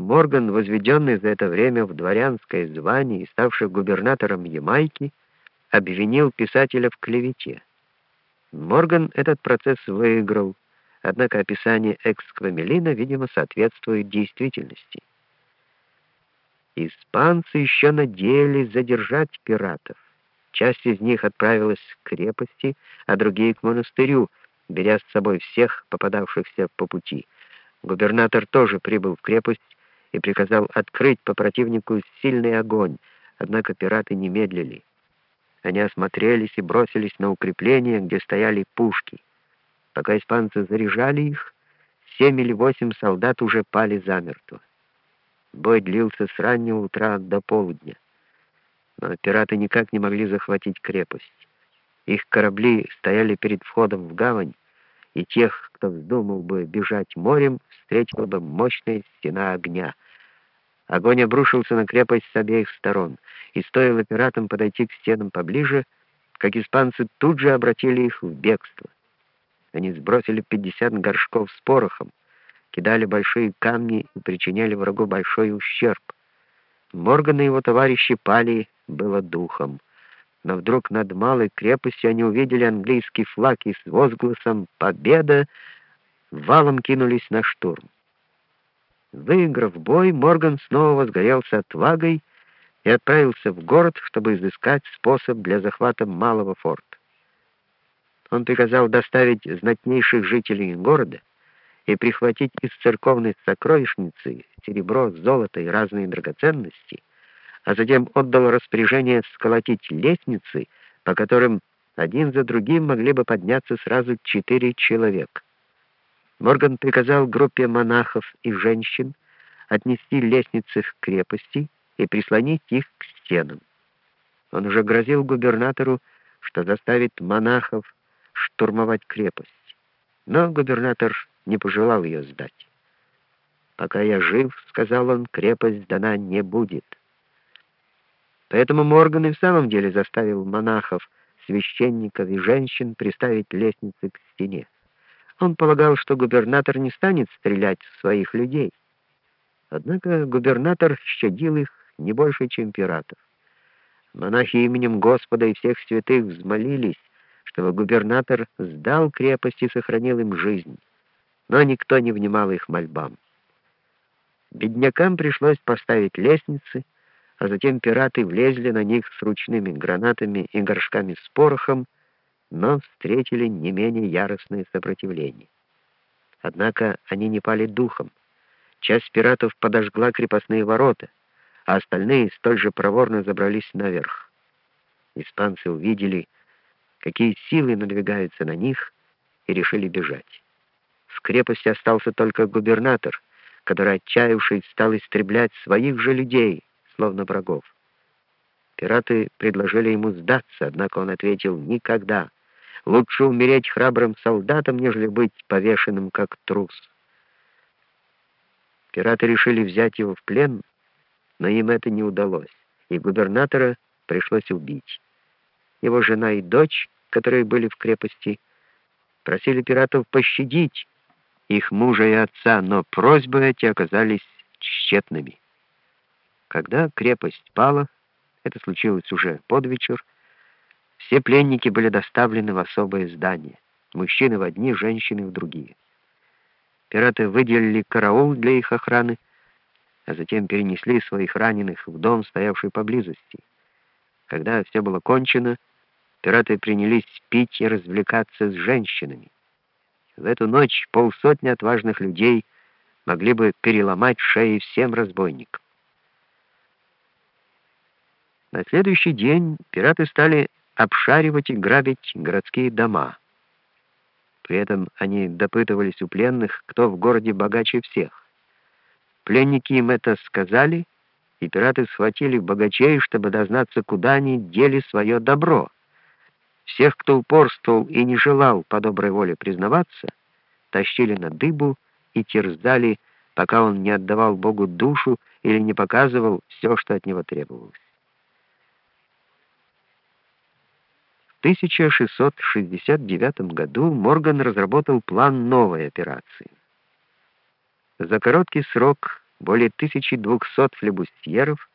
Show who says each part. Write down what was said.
Speaker 1: Морган, возведенный за это время в дворянское звание и ставший губернатором Ямайки, обвинил писателя в клевете. Морган этот процесс выиграл, однако описание эксквамелина, видимо, соответствует действительности. Испанцы еще надеялись задержать пиратов. Часть из них отправилась к крепости, а другие к монастырю, беря с собой всех попадавшихся по пути. Губернатор тоже прибыл в крепость и приказал открыть по противнику сильный огонь, однако пираты не медлили. Они осмотрелись и бросились на укрепления, где стояли пушки. Пока испанцы заряжали их, семь или восемь солдат уже пали замертво. Бой длился с раннего утра до полудня. Но пираты никак не могли захватить крепость. Их корабли стояли перед входом в гавань, и тех, кто вздумал бы бежать морем, встретила бы мощная стена огня. Огонь обрушился на крепость с обеих сторон, и стоило пиратам подойти к стенам поближе, как испанцы тут же обратили их в бегство. Они сбросили 50 горшков с порохом, кидали большие камни и причиняли врагу большой ущерб. Морган и его товарищи пали было духом. Но вдруг над малой крепостью они увидели английский флаг и с возгласом «Победа!» валом кинулись на штурм. Выиграв бой, Морган снова возгорелся отвагой и отправился в город, чтобы изыскать способ для захвата малого форта. Он приказал доставить знатнейших жителей города и прихватить из церковной сокровищницы серебро, золото и разные драгоценности, а затем отдал распоряжение сколотить лестницы, по которым один за другим могли бы подняться сразу четыре человека. Морган приказал группе монахов и женщин отнести лестницы к крепости и прислонить их к стенам. Он уже грозил губернатору, что заставит монахов штурмовать крепость. Но губернатор не пожелал ее сдать. «Пока я жив, — сказал он, — крепость дана не будет». Поэтому Морган и в самом деле заставил монахов, священников и женщин приставить лестницы к стене. Он полагал, что губернатор не станет стрелять в своих людей. Однако губернатор щадил их не больше, чем пиратов. Монахи именем Господа и всех святых взмолились, чтобы губернатор сдал крепость и сохранил им жизнь но никто не внимал их мольбам. Беднякам пришлось поставить лестницы, а затем пираты влезли на них с ручными гранатами и горшками с порохом, но встретили не менее яростное сопротивление. Однако они не пали духом. Часть пиратов подожгла крепостные ворота, а остальные столь же проворно забрались наверх. Испанцы увидели, какие силы надвигаются на них, и решили бежать. В крепости остался только губернатор, который, отчаявшись, стал истреблять своих же людей, словно врагов. Пираты предложили ему сдаться, однако он ответил «никогда». Лучше умереть храбрым солдатом, нежели быть повешенным как трус. Пираты решили взять его в плен, но им это не удалось, и губернатора пришлось убить. Его жена и дочь, которые были в крепости, просили пиратов пощадить их мужа и отца, но просьбы эти оказались тщетными. Когда крепость пала, это случилось уже под вечер, все пленники были доставлены в особое здание, мужчины в одни, женщины в другие. Пираты выделили караул для их охраны, а затем перенесли своих раненых в дом, стоявший поблизости. Когда все было кончено, пираты принялись пить и развлекаться с женщинами. В эту ночь полсотни отважных людей могли бы переломать шеи всем разбойникам. На следующий день пираты стали обшаривать и грабить городские дома. При этом они допытывались у пленных, кто в городе богаче всех. Пленники им это сказали, и пираты схватили богачей, чтобы дознаться, куда они дели свое добро. Всех, кто упорствовал и не желал по доброй воле признаваться, тащили на дыбу и терзали, пока он не отдавал Богу душу или не показывал все, что от него требовалось. 1669 году Морган разработал план новой операции. За короткий срок более 1200 флебустьеров,